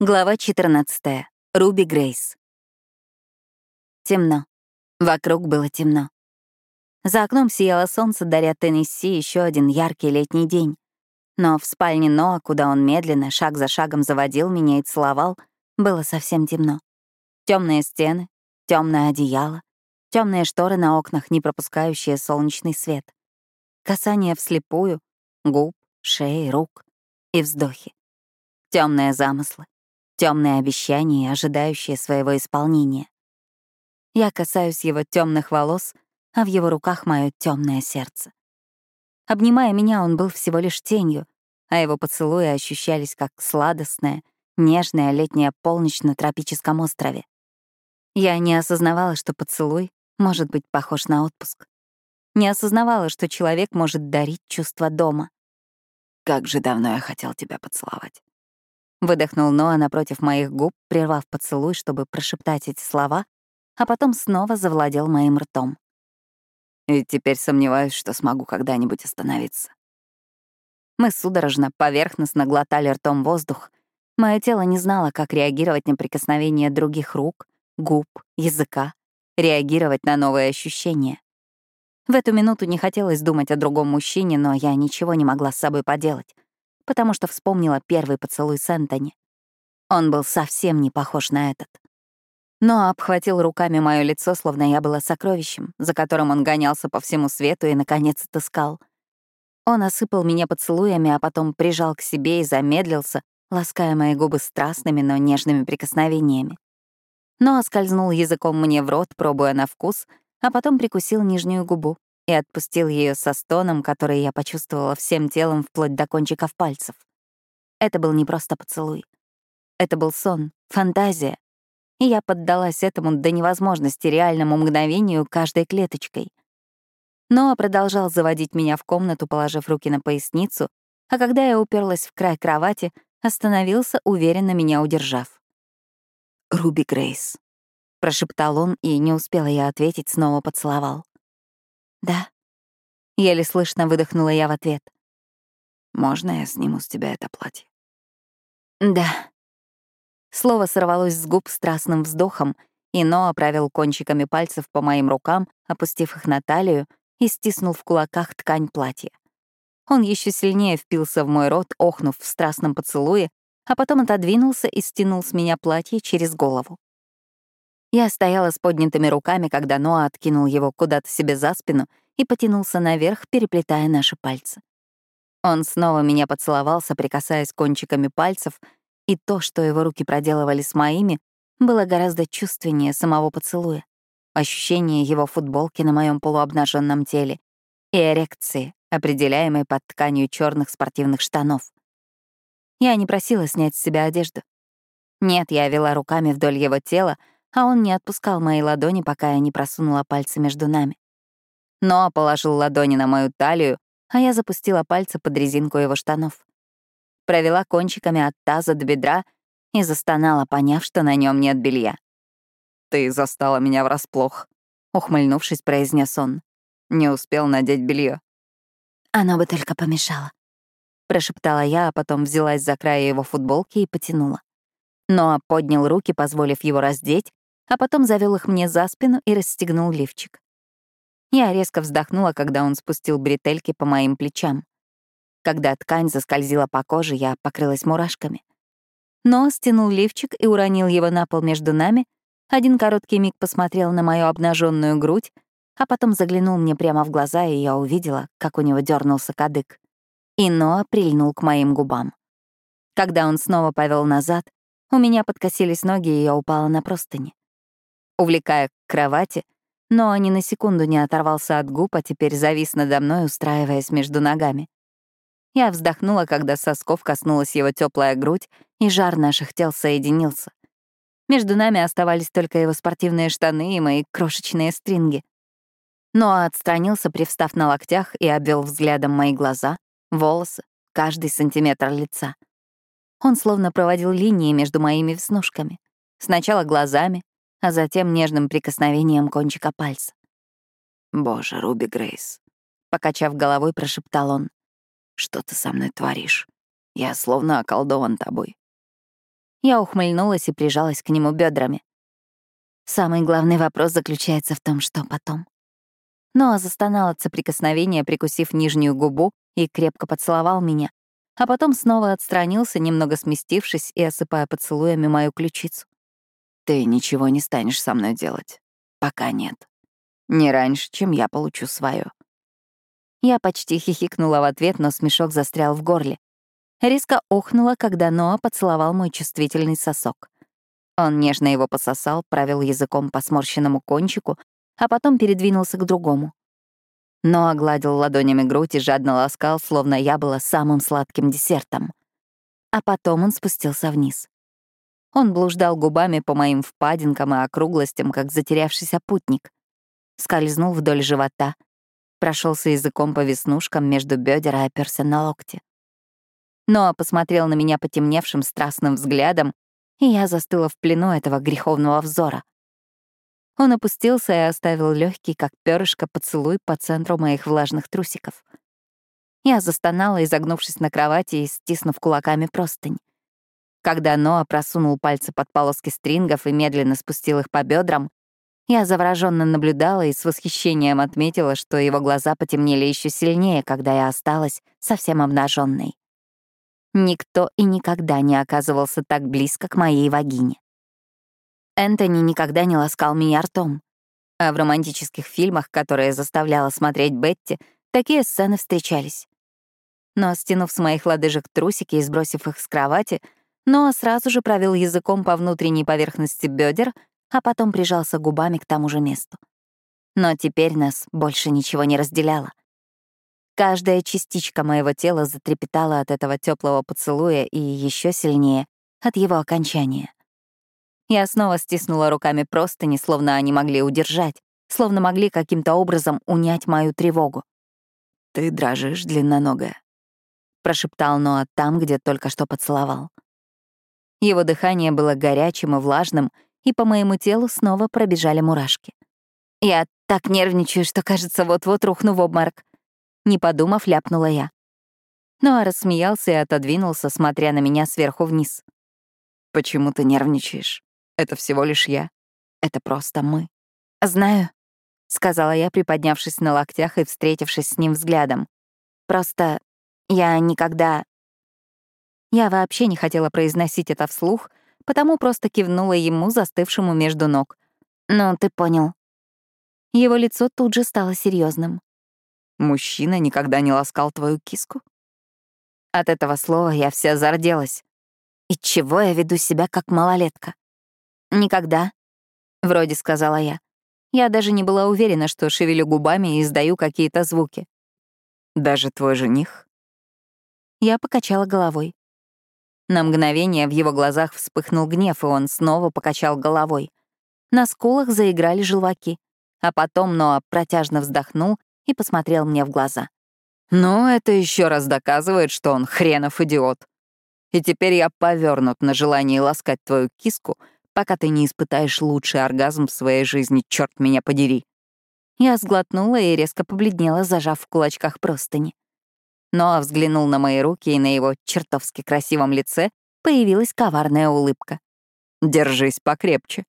Глава 14. Руби Грейс. Темно. Вокруг было темно. За окном сияло солнце, даря Теннесси еще один яркий летний день. Но в спальне Ноа, куда он медленно, шаг за шагом заводил меня и целовал, было совсем темно. Темные стены, темное одеяло, темные шторы на окнах, не пропускающие солнечный свет. Касание вслепую, губ, шеи, рук и вздохи. Темные замыслы темные обещания, ожидающие своего исполнения. Я касаюсь его темных волос, а в его руках мое темное сердце. Обнимая меня, он был всего лишь тенью, а его поцелуи ощущались как сладостная, нежная летняя полночь на тропическом острове. Я не осознавала, что поцелуй может быть похож на отпуск. Не осознавала, что человек может дарить чувство дома. Как же давно я хотел тебя поцеловать. Выдохнул Ноа напротив моих губ, прервав поцелуй, чтобы прошептать эти слова, а потом снова завладел моим ртом. И теперь сомневаюсь, что смогу когда-нибудь остановиться. Мы судорожно, поверхностно глотали ртом воздух. Мое тело не знало, как реагировать на прикосновение других рук, губ, языка, реагировать на новые ощущения. В эту минуту не хотелось думать о другом мужчине, но я ничего не могла с собой поделать потому что вспомнила первый поцелуй с Энтони. Он был совсем не похож на этот. Но обхватил руками мое лицо, словно я была сокровищем, за которым он гонялся по всему свету и, наконец, отыскал. Он осыпал меня поцелуями, а потом прижал к себе и замедлился, лаская мои губы страстными, но нежными прикосновениями. Но оскользнул языком мне в рот, пробуя на вкус, а потом прикусил нижнюю губу и отпустил ее со стоном, который я почувствовала всем телом вплоть до кончиков пальцев. Это был не просто поцелуй. Это был сон, фантазия. И я поддалась этому до невозможности реальному мгновению каждой клеточкой. Ноа продолжал заводить меня в комнату, положив руки на поясницу, а когда я уперлась в край кровати, остановился, уверенно меня удержав. «Руби Грейс», — прошептал он, и не успела я ответить, снова поцеловал. «Да». Еле слышно выдохнула я в ответ. «Можно я сниму с тебя это платье?» «Да». Слово сорвалось с губ страстным вздохом, и Ноа провел кончиками пальцев по моим рукам, опустив их на талию и стиснул в кулаках ткань платья. Он еще сильнее впился в мой рот, охнув в страстном поцелуе, а потом отодвинулся и стянул с меня платье через голову. Я стояла с поднятыми руками, когда Ноа откинул его куда-то себе за спину и потянулся наверх, переплетая наши пальцы. Он снова меня поцеловал, соприкасаясь кончиками пальцев, и то, что его руки проделывали с моими, было гораздо чувственнее самого поцелуя. Ощущение его футболки на моем полуобнаженном теле и эрекции, определяемой под тканью черных спортивных штанов. Я не просила снять с себя одежду. Нет, я вела руками вдоль его тела, а он не отпускал мои ладони, пока я не просунула пальцы между нами. Но положил ладони на мою талию, а я запустила пальцы под резинку его штанов. Провела кончиками от таза до бедра и застонала, поняв, что на нем нет белья. «Ты застала меня врасплох», — ухмыльнувшись, произнес он. «Не успел надеть белье. «Оно бы только помешало», — прошептала я, а потом взялась за край его футболки и потянула. Ноа поднял руки, позволив его раздеть, а потом завел их мне за спину и расстегнул лифчик. Я резко вздохнула, когда он спустил бретельки по моим плечам. Когда ткань заскользила по коже, я покрылась мурашками. Но стянул лифчик и уронил его на пол между нами, один короткий миг посмотрел на мою обнаженную грудь, а потом заглянул мне прямо в глаза, и я увидела, как у него дернулся кадык. И Ноа прильнул к моим губам. Когда он снова повел назад, у меня подкосились ноги, и я упала на простыни увлекая к кровати, но ни на секунду не оторвался от губ, а теперь завис надо мной, устраиваясь между ногами. Я вздохнула, когда сосков коснулась его теплая грудь, и жар наших тел соединился. Между нами оставались только его спортивные штаны и мои крошечные стринги. Но отстранился, привстав на локтях, и обвел взглядом мои глаза, волосы, каждый сантиметр лица. Он словно проводил линии между моими веснушками. Сначала глазами, а затем нежным прикосновением кончика пальца. «Боже, Руби Грейс», — покачав головой, прошептал он, — «что ты со мной творишь? Я словно околдован тобой». Я ухмыльнулась и прижалась к нему бедрами. Самый главный вопрос заключается в том, что потом. Ноа застонал от соприкосновения, прикусив нижнюю губу, и крепко поцеловал меня, а потом снова отстранился, немного сместившись и осыпая поцелуями мою ключицу. «Ты ничего не станешь со мной делать. Пока нет. Не раньше, чем я получу свое. Я почти хихикнула в ответ, но смешок застрял в горле. Риска охнула, когда Ноа поцеловал мой чувствительный сосок. Он нежно его пососал, провел языком по сморщенному кончику, а потом передвинулся к другому. Ноа гладил ладонями грудь и жадно ласкал, словно я была самым сладким десертом. А потом он спустился вниз. Он блуждал губами по моим впадинкам и округлостям, как затерявшийся путник. Скользнул вдоль живота — прошелся языком по веснушкам между бедер и оперся на локти. Ноа посмотрел на меня потемневшим страстным взглядом, и я застыла в плену этого греховного взора. Он опустился и оставил легкий, как перышко, поцелуй по центру моих влажных трусиков. Я застонала, изогнувшись на кровати и стиснув кулаками простынь. Когда Ноа просунул пальцы под полоски стрингов и медленно спустил их по бедрам, я завороженно наблюдала и с восхищением отметила, что его глаза потемнели еще сильнее, когда я осталась совсем обнаженной. Никто и никогда не оказывался так близко к моей вагине. Энтони никогда не ласкал меня ртом. А в романтических фильмах, которые заставляла смотреть Бетти, такие сцены встречались. Но, стянув с моих лодыжек трусики и сбросив их с кровати, Ноа сразу же провел языком по внутренней поверхности бедер а потом прижался губами к тому же месту. Но теперь нас больше ничего не разделяло. Каждая частичка моего тела затрепетала от этого теплого поцелуя и еще сильнее от его окончания. Я снова стиснула руками простыни, словно они могли удержать, словно могли каким-то образом унять мою тревогу. «Ты дрожишь, длинноногая», — прошептал Ноа там, где только что поцеловал. Его дыхание было горячим и влажным, и по моему телу снова пробежали мурашки. Я так нервничаю, что, кажется, вот-вот рухну в обморок. Не подумав, ляпнула я. Ну а рассмеялся и отодвинулся, смотря на меня сверху вниз. «Почему ты нервничаешь? Это всего лишь я. Это просто мы». «Знаю», — сказала я, приподнявшись на локтях и встретившись с ним взглядом. «Просто я никогда...» Я вообще не хотела произносить это вслух, потому просто кивнула ему, застывшему между ног. «Ну, ты понял». Его лицо тут же стало серьезным. «Мужчина никогда не ласкал твою киску?» От этого слова я вся зарделась. И чего я веду себя как малолетка? «Никогда», — вроде сказала я. Я даже не была уверена, что шевелю губами и издаю какие-то звуки. «Даже твой жених?» Я покачала головой. На мгновение в его глазах вспыхнул гнев, и он снова покачал головой. На скулах заиграли желваки, а потом Ноа протяжно вздохнул и посмотрел мне в глаза. «Ну, это еще раз доказывает, что он хренов идиот. И теперь я повернут на желание ласкать твою киску, пока ты не испытаешь лучший оргазм в своей жизни, черт меня подери». Я сглотнула и резко побледнела, зажав в кулачках простыни. Ноа взглянул на мои руки, и на его чертовски красивом лице появилась коварная улыбка. «Держись покрепче».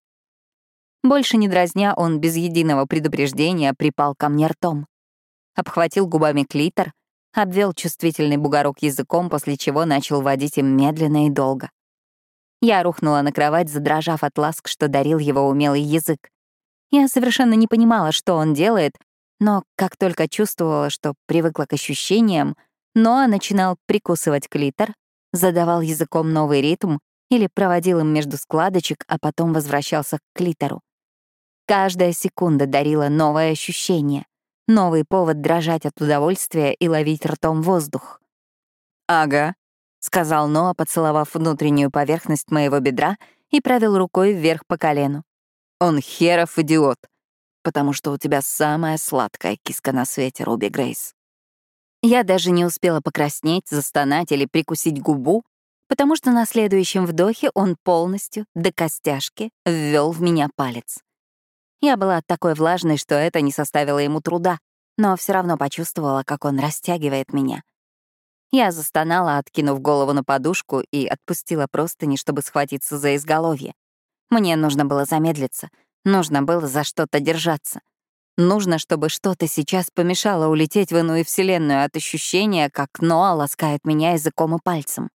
Больше не дразня, он без единого предупреждения припал ко мне ртом. Обхватил губами клитор, обвел чувствительный бугорок языком, после чего начал водить им медленно и долго. Я рухнула на кровать, задрожав от ласк, что дарил его умелый язык. Я совершенно не понимала, что он делает, но как только чувствовала, что привыкла к ощущениям, Ноа начинал прикусывать клитор, задавал языком новый ритм или проводил им между складочек, а потом возвращался к клитору. Каждая секунда дарила новое ощущение, новый повод дрожать от удовольствия и ловить ртом воздух. «Ага», — сказал Ноа, поцеловав внутреннюю поверхность моего бедра и провел рукой вверх по колену. «Он херов идиот, потому что у тебя самая сладкая киска на свете, Руби Грейс». Я даже не успела покраснеть, застонать или прикусить губу, потому что на следующем вдохе он полностью, до костяшки, ввел в меня палец. Я была такой влажной, что это не составило ему труда, но все равно почувствовала, как он растягивает меня. Я застонала, откинув голову на подушку, и отпустила простыни, чтобы схватиться за изголовье. Мне нужно было замедлиться, нужно было за что-то держаться. Нужно, чтобы что-то сейчас помешало улететь в иную вселенную от ощущения, как Ноа ласкает меня языком и пальцем.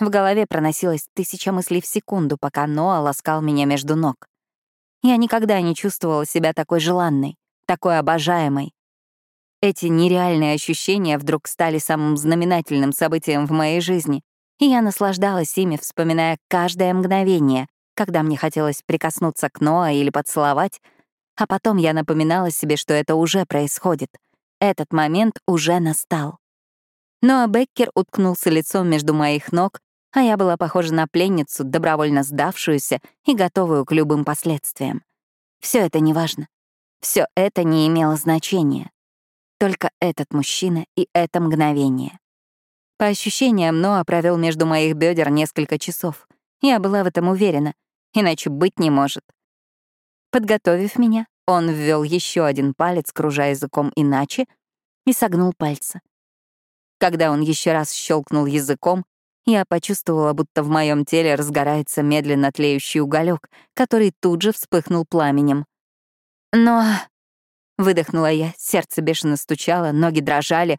В голове проносилось тысяча мыслей в секунду, пока Ноа ласкал меня между ног. Я никогда не чувствовала себя такой желанной, такой обожаемой. Эти нереальные ощущения вдруг стали самым знаменательным событием в моей жизни, и я наслаждалась ими, вспоминая каждое мгновение, когда мне хотелось прикоснуться к Ноа или поцеловать, а потом я напоминала себе, что это уже происходит. Этот момент уже настал. Ноа Беккер уткнулся лицом между моих ног, а я была похожа на пленницу, добровольно сдавшуюся и готовую к любым последствиям. Все это неважно. Все это не имело значения. Только этот мужчина и это мгновение. По ощущениям, Ноа провел между моих бедер несколько часов. Я была в этом уверена, иначе быть не может. Подготовив меня, он ввел еще один палец, кружа языком иначе, и согнул пальцы. Когда он еще раз щелкнул языком, я почувствовала, будто в моем теле разгорается медленно тлеющий уголек, который тут же вспыхнул пламенем. Но... Выдохнула я, сердце бешено стучало, ноги дрожали.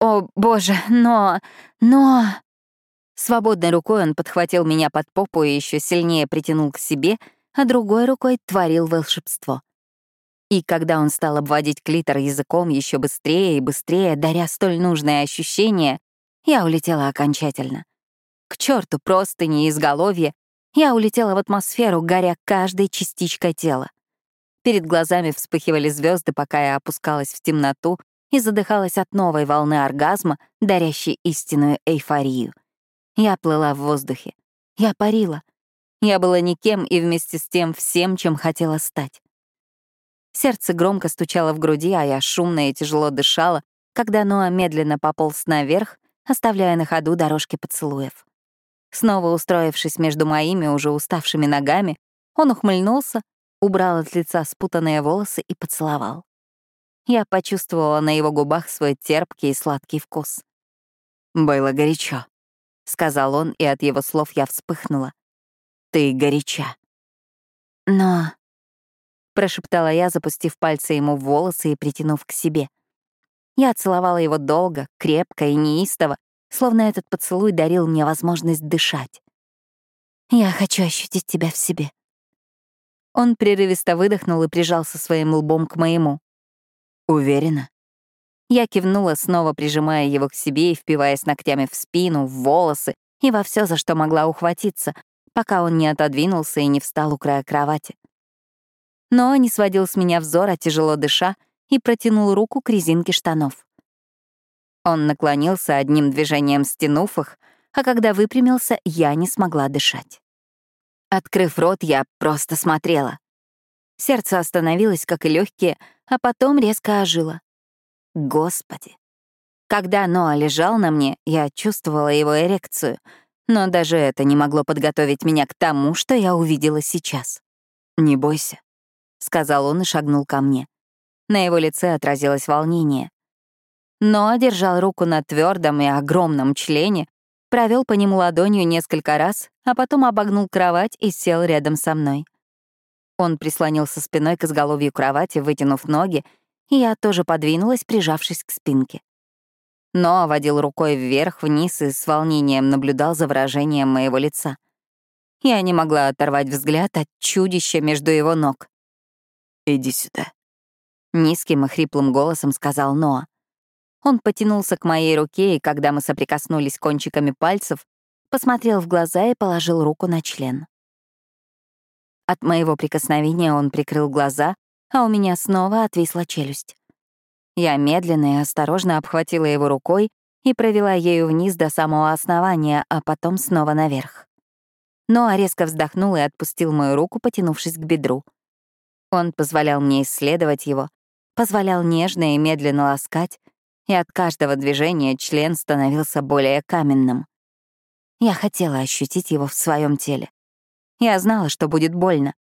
«О, боже, но... но...» Свободной рукой он подхватил меня под попу и еще сильнее притянул к себе, а другой рукой творил волшебство. И когда он стал обводить клитор языком еще быстрее и быстрее, даря столь нужное ощущение, я улетела окончательно. К черту простыни и изголовье, я улетела в атмосферу, горя каждой частичкой тела. Перед глазами вспыхивали звезды, пока я опускалась в темноту и задыхалась от новой волны оргазма, дарящей истинную эйфорию. Я плыла в воздухе. Я парила. Я была никем и вместе с тем всем, чем хотела стать. Сердце громко стучало в груди, а я шумно и тяжело дышала, когда Ноа медленно пополз наверх, оставляя на ходу дорожки поцелуев. Снова устроившись между моими уже уставшими ногами, он ухмыльнулся, убрал от лица спутанные волосы и поцеловал. Я почувствовала на его губах свой терпкий и сладкий вкус. «Было горячо», — сказал он, и от его слов я вспыхнула. «Ты горяча». «Но...» — прошептала я, запустив пальцы ему в волосы и притянув к себе. Я целовала его долго, крепко и неистово, словно этот поцелуй дарил мне возможность дышать. «Я хочу ощутить тебя в себе». Он прерывисто выдохнул и прижался своим лбом к моему. «Уверена?» Я кивнула, снова прижимая его к себе и впиваясь ногтями в спину, в волосы и во все, за что могла ухватиться, пока он не отодвинулся и не встал у края кровати но не сводил с меня взора, тяжело дыша, и протянул руку к резинке штанов. Он наклонился одним движением, стянув их, а когда выпрямился, я не смогла дышать. Открыв рот, я просто смотрела. Сердце остановилось, как и легкие, а потом резко ожило. Господи. Когда Ноа лежал на мне, я чувствовала его эрекцию, но даже это не могло подготовить меня к тому, что я увидела сейчас. «Не бойся», — сказал он и шагнул ко мне. На его лице отразилось волнение. Но держал руку на твердом и огромном члене, провел по нему ладонью несколько раз, а потом обогнул кровать и сел рядом со мной. Он прислонился спиной к изголовью кровати, вытянув ноги, и я тоже подвинулась, прижавшись к спинке. Но водил рукой вверх-вниз и с волнением наблюдал за выражением моего лица. Я не могла оторвать взгляд от чудища между его ног. «Иди сюда», — низким и хриплым голосом сказал Ноа. Он потянулся к моей руке, и когда мы соприкоснулись кончиками пальцев, посмотрел в глаза и положил руку на член. От моего прикосновения он прикрыл глаза, а у меня снова отвисла челюсть. Я медленно и осторожно обхватила его рукой и провела ею вниз до самого основания, а потом снова наверх. Ноа резко вздохнул и отпустил мою руку, потянувшись к бедру. Он позволял мне исследовать его, позволял нежно и медленно ласкать, и от каждого движения член становился более каменным. Я хотела ощутить его в своем теле. Я знала, что будет больно.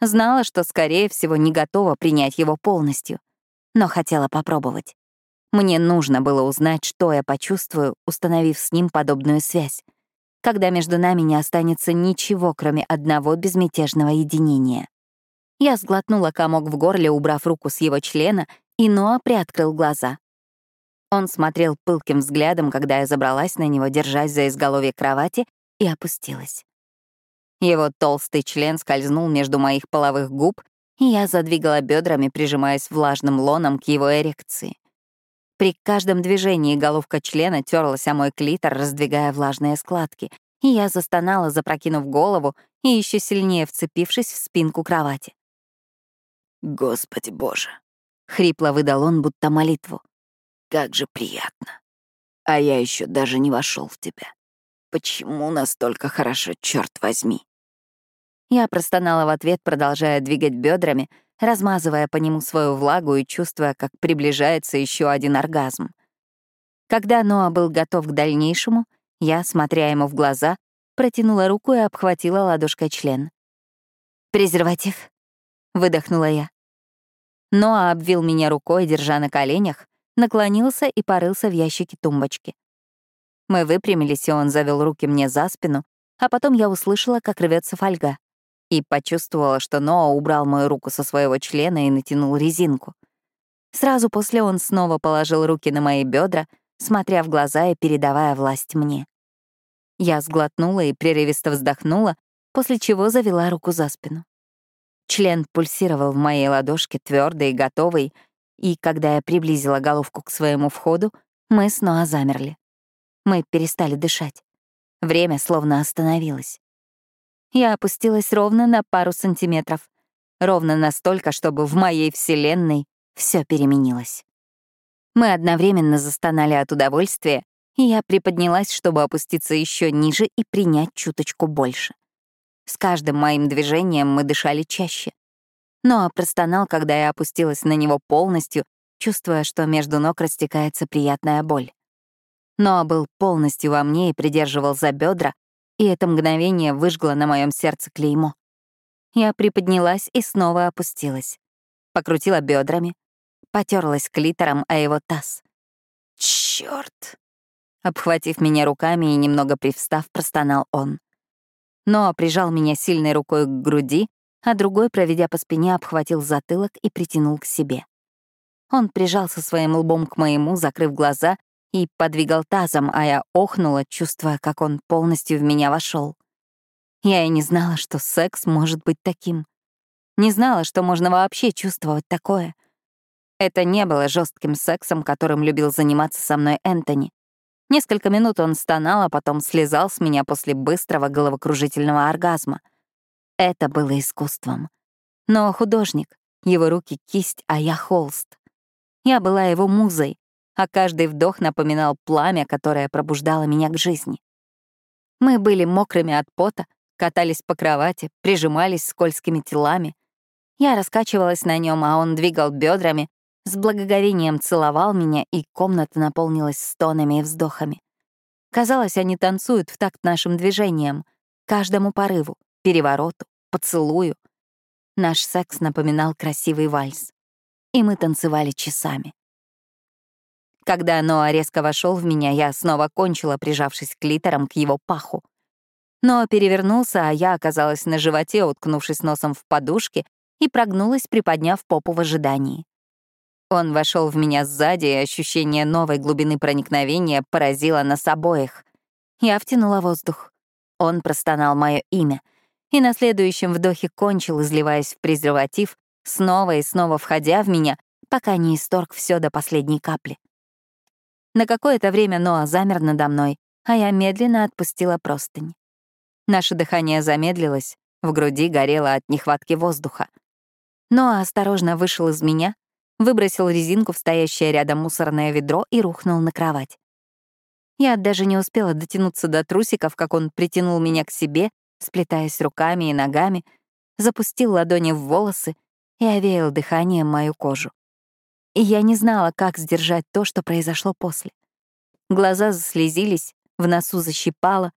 Знала, что, скорее всего, не готова принять его полностью. Но хотела попробовать. Мне нужно было узнать, что я почувствую, установив с ним подобную связь, когда между нами не останется ничего, кроме одного безмятежного единения. Я сглотнула комок в горле, убрав руку с его члена, и Ноа приоткрыл глаза. Он смотрел пылким взглядом, когда я забралась на него, держась за изголовье кровати, и опустилась. Его толстый член скользнул между моих половых губ, и я задвигала бедрами, прижимаясь влажным лоном к его эрекции. При каждом движении головка члена терлась о мой клитор, раздвигая влажные складки, и я застонала, запрокинув голову и еще сильнее вцепившись в спинку кровати. «Господи боже!» — хрипло выдал он, будто молитву. «Как же приятно! А я еще даже не вошел в тебя. Почему настолько хорошо, черт возьми?» Я простонала в ответ, продолжая двигать бедрами, размазывая по нему свою влагу и чувствуя, как приближается еще один оргазм. Когда Ноа был готов к дальнейшему, я, смотря ему в глаза, протянула руку и обхватила ладошкой член. «Презерватив», — выдохнула я. Ноа обвил меня рукой, держа на коленях, наклонился и порылся в ящике тумбочки. Мы выпрямились, и он завел руки мне за спину, а потом я услышала, как рвется фольга, и почувствовала, что Ноа убрал мою руку со своего члена и натянул резинку. Сразу после он снова положил руки на мои бедра, смотря в глаза и передавая власть мне. Я сглотнула и прерывисто вздохнула, после чего завела руку за спину. Член пульсировал в моей ладошке, твердый и готовый, и когда я приблизила головку к своему входу, мы снова замерли. Мы перестали дышать. Время словно остановилось. Я опустилась ровно на пару сантиметров. Ровно настолько, чтобы в моей вселенной все переменилось. Мы одновременно застонали от удовольствия, и я приподнялась, чтобы опуститься еще ниже и принять чуточку больше. С каждым моим движением мы дышали чаще. Но простонал, когда я опустилась на него полностью, чувствуя, что между ног растекается приятная боль. Но был полностью во мне и придерживал за бедра, и это мгновение выжгло на моем сердце клеймо. Я приподнялась и снова опустилась. Покрутила бедрами, потерлась клитором о его таз. Черт! Обхватив меня руками и немного привстав, простонал он. Ноа прижал меня сильной рукой к груди, а другой, проведя по спине, обхватил затылок и притянул к себе. Он прижался своим лбом к моему, закрыв глаза, и подвигал тазом, а я охнула, чувствуя, как он полностью в меня вошел. Я и не знала, что секс может быть таким. Не знала, что можно вообще чувствовать такое. Это не было жестким сексом, которым любил заниматься со мной Энтони. Несколько минут он стонал, а потом слезал с меня после быстрого головокружительного оргазма. Это было искусством. Но художник, его руки — кисть, а я — холст. Я была его музой, а каждый вдох напоминал пламя, которое пробуждало меня к жизни. Мы были мокрыми от пота, катались по кровати, прижимались скользкими телами. Я раскачивалась на нем, а он двигал бедрами, с благоговением целовал меня, и комната наполнилась стонами и вздохами. Казалось, они танцуют в такт нашим движениям, каждому порыву, перевороту, поцелую. Наш секс напоминал красивый вальс. И мы танцевали часами. Когда Ноа резко вошел в меня, я снова кончила, прижавшись клитором к его паху. Ноа перевернулся, а я оказалась на животе, уткнувшись носом в подушке, и прогнулась, приподняв попу в ожидании. Он вошел в меня сзади, и ощущение новой глубины проникновения поразило нас обоих. Я втянула воздух. Он простонал мое имя, и на следующем вдохе кончил, изливаясь в презерватив, снова и снова входя в меня, пока не исторг все до последней капли. На какое-то время Ноа замер надо мной, а я медленно отпустила простынь. Наше дыхание замедлилось, в груди горело от нехватки воздуха. Ноа осторожно вышел из меня, выбросил резинку в стоящее рядом мусорное ведро и рухнул на кровать. Я даже не успела дотянуться до трусиков, как он притянул меня к себе, сплетаясь руками и ногами, запустил ладони в волосы и овеял дыханием мою кожу. И я не знала, как сдержать то, что произошло после. Глаза заслезились, в носу защипало,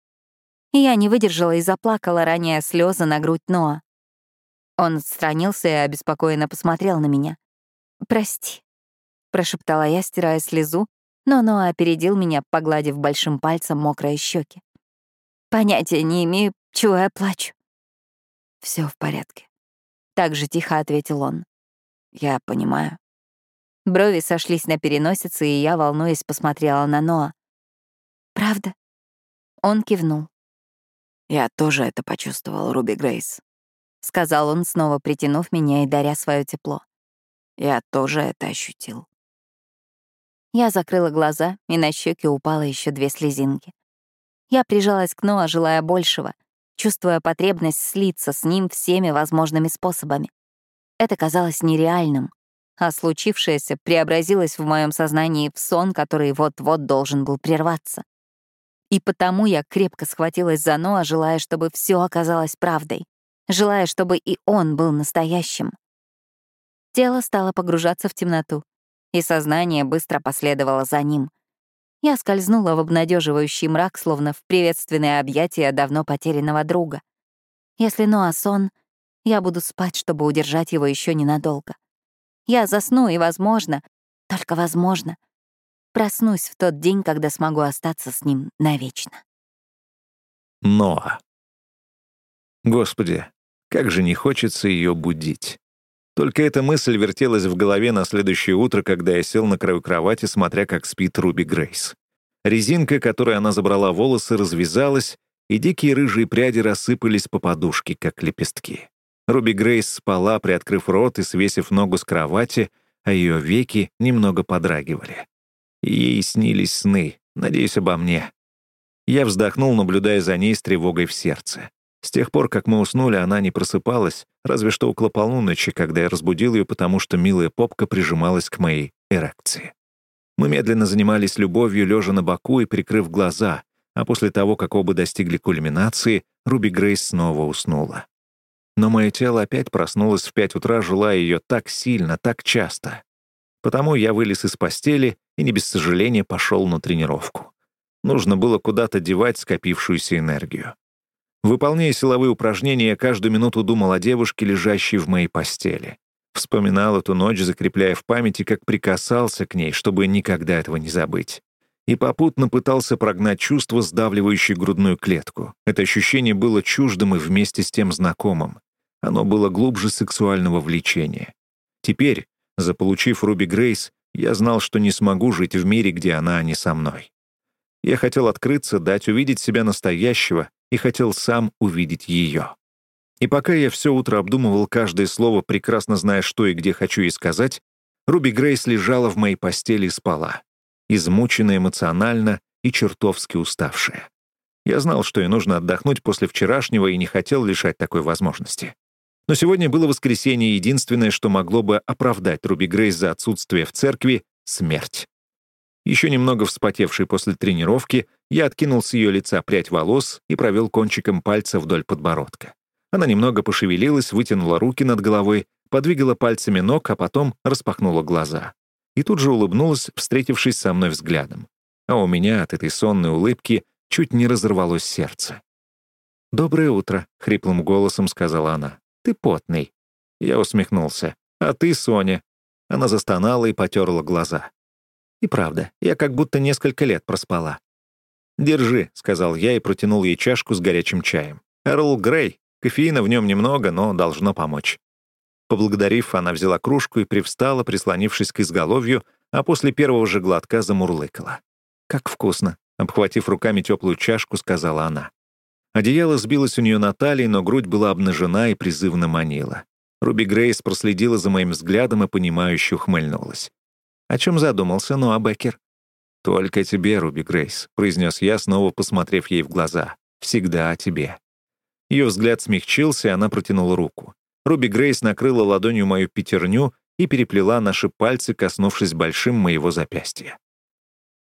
и я не выдержала и заплакала, роняя слезы на грудь Ноа. Он отстранился и обеспокоенно посмотрел на меня. «Прости», — прошептала я, стирая слезу, но Ноа опередил меня, погладив большим пальцем мокрые щеки. Понятия не имею, чего я плачу. Все в порядке. Так же тихо ответил он. Я понимаю. Брови сошлись на переносице, и я, волнуясь, посмотрела на Ноа. «Правда?» Он кивнул. «Я тоже это почувствовал, Руби Грейс», — сказал он, снова притянув меня и даря свое тепло. «Я тоже это ощутил». Я закрыла глаза, и на щеки упало еще две слезинки. Я прижалась к Ноа, желая большего, чувствуя потребность слиться с ним всеми возможными способами. Это казалось нереальным, а случившееся преобразилось в моем сознании в сон, который вот-вот должен был прерваться. И потому я крепко схватилась за Ноа, желая, чтобы все оказалось правдой, желая, чтобы и он был настоящим. Тело стало погружаться в темноту, и сознание быстро последовало за ним. Я скользнула в обнадеживающий мрак, словно в приветственное объятие давно потерянного друга. Если Ноа сон, я буду спать, чтобы удержать его еще ненадолго. Я засну, и, возможно, только возможно, проснусь в тот день, когда смогу остаться с ним навечно. Ноа. Господи, как же не хочется ее будить. Только эта мысль вертелась в голове на следующее утро, когда я сел на краю кровати, смотря, как спит Руби Грейс. Резинка, которой она забрала волосы, развязалась, и дикие рыжие пряди рассыпались по подушке, как лепестки. Руби Грейс спала, приоткрыв рот и свесив ногу с кровати, а ее веки немного подрагивали. Ей снились сны, надеюсь, обо мне. Я вздохнул, наблюдая за ней с тревогой в сердце. С тех пор, как мы уснули, она не просыпалась, разве что около полуночи, когда я разбудил ее, потому что милая попка прижималась к моей эрекции. Мы медленно занимались любовью, лежа на боку и прикрыв глаза, а после того, как оба достигли кульминации, Руби Грейс снова уснула. Но мое тело опять проснулось в пять утра, желая ее так сильно, так часто. Потому я вылез из постели и не без сожаления пошел на тренировку. Нужно было куда-то девать скопившуюся энергию. Выполняя силовые упражнения, я каждую минуту думал о девушке, лежащей в моей постели. Вспоминал эту ночь, закрепляя в памяти, как прикасался к ней, чтобы никогда этого не забыть. И попутно пытался прогнать чувство, сдавливающее грудную клетку. Это ощущение было чуждым и вместе с тем знакомым. Оно было глубже сексуального влечения. Теперь, заполучив Руби Грейс, я знал, что не смогу жить в мире, где она, не со мной. Я хотел открыться, дать увидеть себя настоящего, и хотел сам увидеть ее. И пока я все утро обдумывал каждое слово, прекрасно зная, что и где хочу ей сказать, Руби Грейс лежала в моей постели и спала, измученная эмоционально и чертовски уставшая. Я знал, что ей нужно отдохнуть после вчерашнего и не хотел лишать такой возможности. Но сегодня было воскресенье, единственное, что могло бы оправдать Руби Грейс за отсутствие в церкви — смерть. Еще немного вспотевший после тренировки, я откинул с ее лица прядь волос и провел кончиком пальца вдоль подбородка. Она немного пошевелилась, вытянула руки над головой, подвигала пальцами ног, а потом распахнула глаза. И тут же улыбнулась, встретившись со мной взглядом. А у меня от этой сонной улыбки чуть не разорвалось сердце. «Доброе утро», — хриплым голосом сказала она. «Ты потный». Я усмехнулся. «А ты, Соня?» Она застонала и потерла глаза. И правда, я как будто несколько лет проспала. «Держи», — сказал я и протянул ей чашку с горячим чаем. «Эрл Грей. Кофеина в нем немного, но должно помочь». Поблагодарив, она взяла кружку и привстала, прислонившись к изголовью, а после первого же глотка замурлыкала. «Как вкусно!» — обхватив руками теплую чашку, сказала она. Одеяло сбилось у нее на талии, но грудь была обнажена и призывно манила. Руби Грейс проследила за моим взглядом и понимающе ухмыльнулась. О чем задумался Ноа Беккер? «Только тебе, Руби Грейс», — произнес я, снова посмотрев ей в глаза. «Всегда о тебе». Ее взгляд смягчился, и она протянула руку. Руби Грейс накрыла ладонью мою пятерню и переплела наши пальцы, коснувшись большим моего запястья.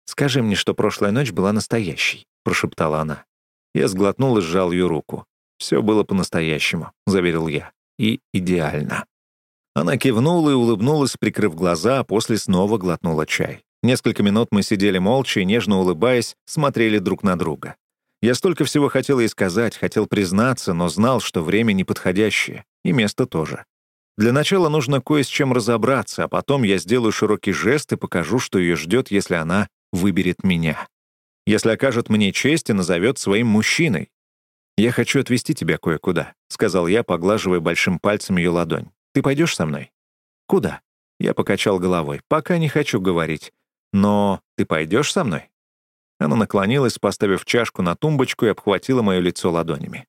«Скажи мне, что прошлая ночь была настоящей», — прошептала она. Я сглотнул и сжал ее руку. «Все было по-настоящему», — заверил я. «И идеально». Она кивнула и улыбнулась, прикрыв глаза, а после снова глотнула чай. Несколько минут мы сидели молча и, нежно улыбаясь, смотрели друг на друга. Я столько всего хотел ей сказать, хотел признаться, но знал, что время неподходящее, и место тоже. Для начала нужно кое с чем разобраться, а потом я сделаю широкий жест и покажу, что ее ждет, если она выберет меня. Если окажет мне честь и назовет своим мужчиной. «Я хочу отвезти тебя кое-куда», — сказал я, поглаживая большим пальцем ее ладонь. «Ты пойдешь со мной?» «Куда?» Я покачал головой. «Пока не хочу говорить. Но ты пойдешь со мной?» Она наклонилась, поставив чашку на тумбочку и обхватила мое лицо ладонями.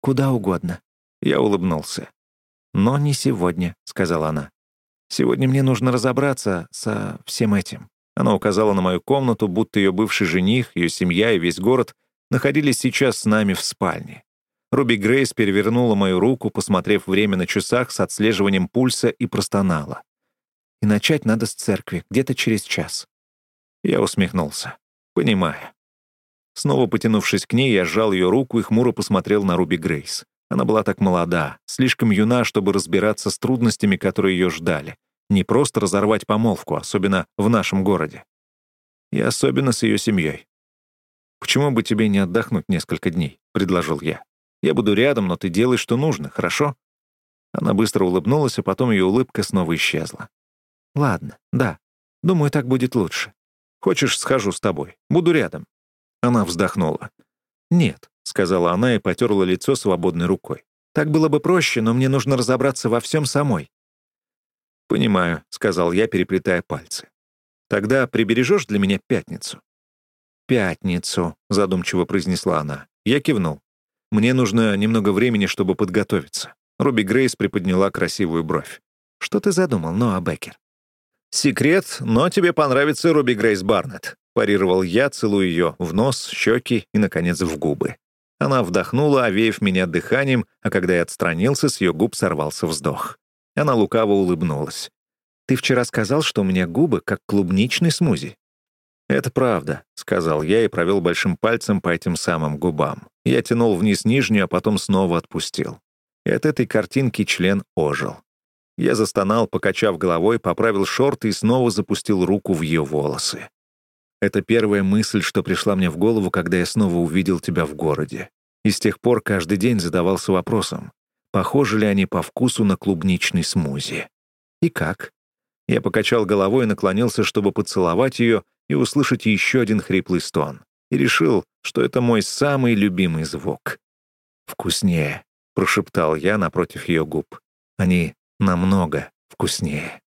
«Куда угодно». Я улыбнулся. «Но не сегодня», — сказала она. «Сегодня мне нужно разобраться со всем этим». Она указала на мою комнату, будто ее бывший жених, ее семья и весь город находились сейчас с нами в спальне. Руби Грейс перевернула мою руку, посмотрев время на часах с отслеживанием пульса и простонала. «И начать надо с церкви, где-то через час». Я усмехнулся. «Понимаю». Снова потянувшись к ней, я сжал ее руку и хмуро посмотрел на Руби Грейс. Она была так молода, слишком юна, чтобы разбираться с трудностями, которые ее ждали. Не просто разорвать помолвку, особенно в нашем городе. И особенно с ее семьей. «Почему бы тебе не отдохнуть несколько дней?» — предложил я. «Я буду рядом, но ты делай, что нужно, хорошо?» Она быстро улыбнулась, а потом ее улыбка снова исчезла. «Ладно, да. Думаю, так будет лучше. Хочешь, схожу с тобой. Буду рядом». Она вздохнула. «Нет», — сказала она и потерла лицо свободной рукой. «Так было бы проще, но мне нужно разобраться во всем самой». «Понимаю», — сказал я, переплетая пальцы. «Тогда прибережешь для меня пятницу?» «Пятницу», — задумчиво произнесла она. Я кивнул. «Мне нужно немного времени, чтобы подготовиться». Руби Грейс приподняла красивую бровь. «Что ты задумал, Ноа Беккер?» «Секрет, но тебе понравится Руби Грейс Барнетт», — парировал я, целуя ее в нос, щеки и, наконец, в губы. Она вдохнула, овеяв меня дыханием, а когда я отстранился, с ее губ сорвался вздох. Она лукаво улыбнулась. «Ты вчера сказал, что у меня губы как клубничный смузи». «Это правда», — сказал я и провел большим пальцем по этим самым губам. Я тянул вниз нижнюю, а потом снова отпустил. И от этой картинки член ожил. Я застонал, покачав головой, поправил шорты и снова запустил руку в ее волосы. Это первая мысль, что пришла мне в голову, когда я снова увидел тебя в городе. И с тех пор каждый день задавался вопросом, похожи ли они по вкусу на клубничный смузи. И как? Я покачал головой и наклонился, чтобы поцеловать ее, и услышать еще один хриплый стон. И решил, что это мой самый любимый звук. «Вкуснее», — прошептал я напротив ее губ. «Они намного вкуснее».